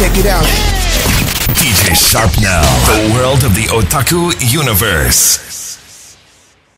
Check it out. DJ Sharp now, The world of the otaku universe.